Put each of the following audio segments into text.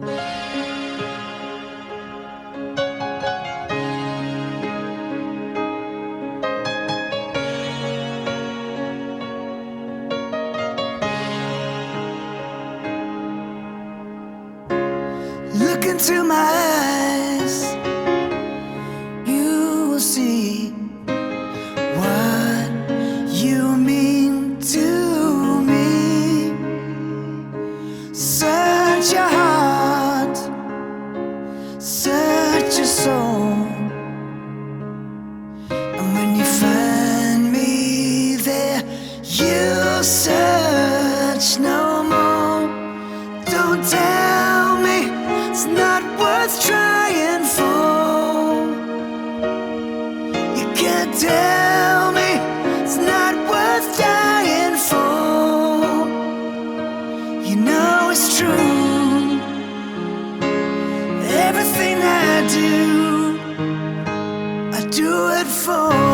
Look into my eyes. search no more. Don't tell me it's not worth trying for. You can't tell me it's not worth dying for. You know it's true. Everything I do, I do it for.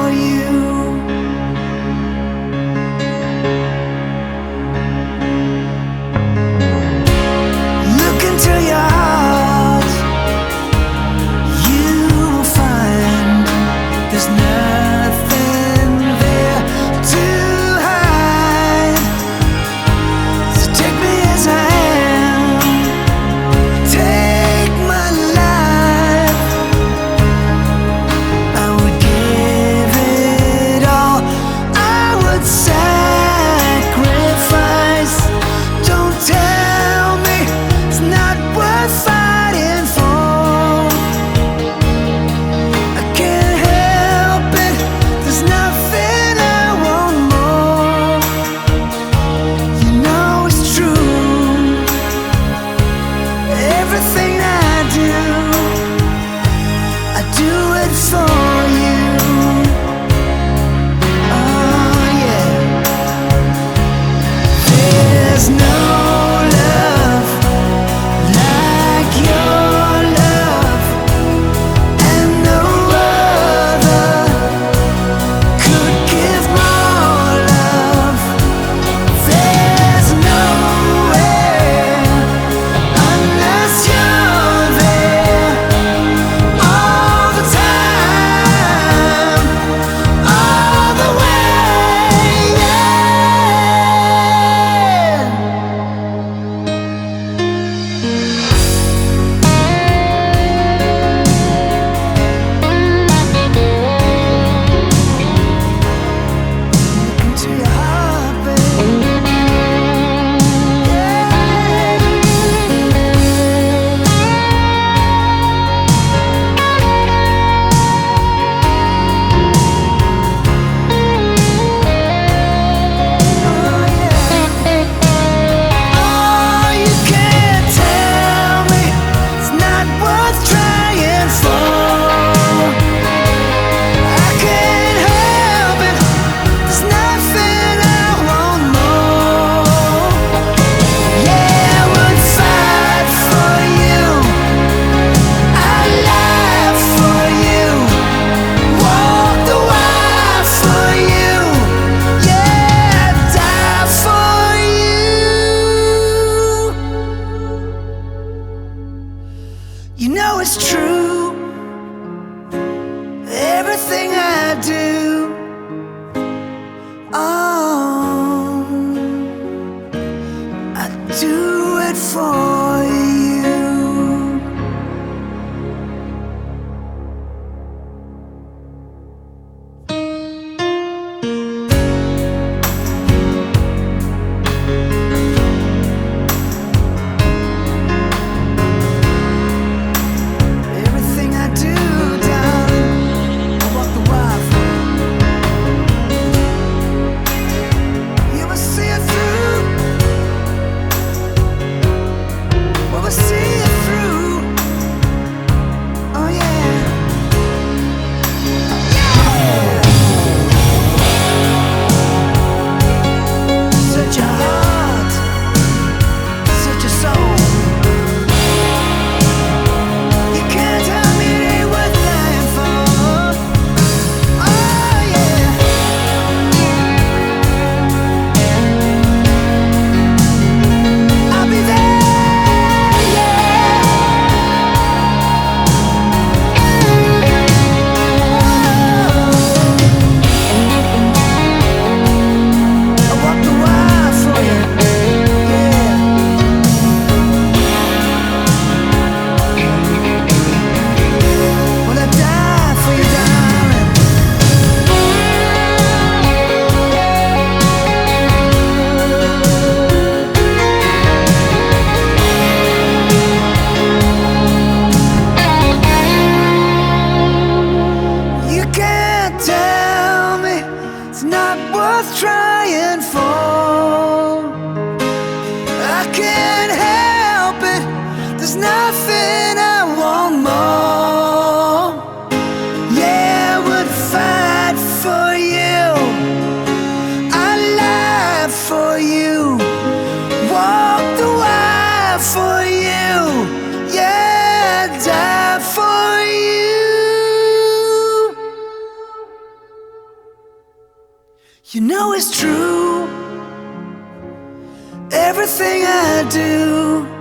do. You know it's true. Everything I do.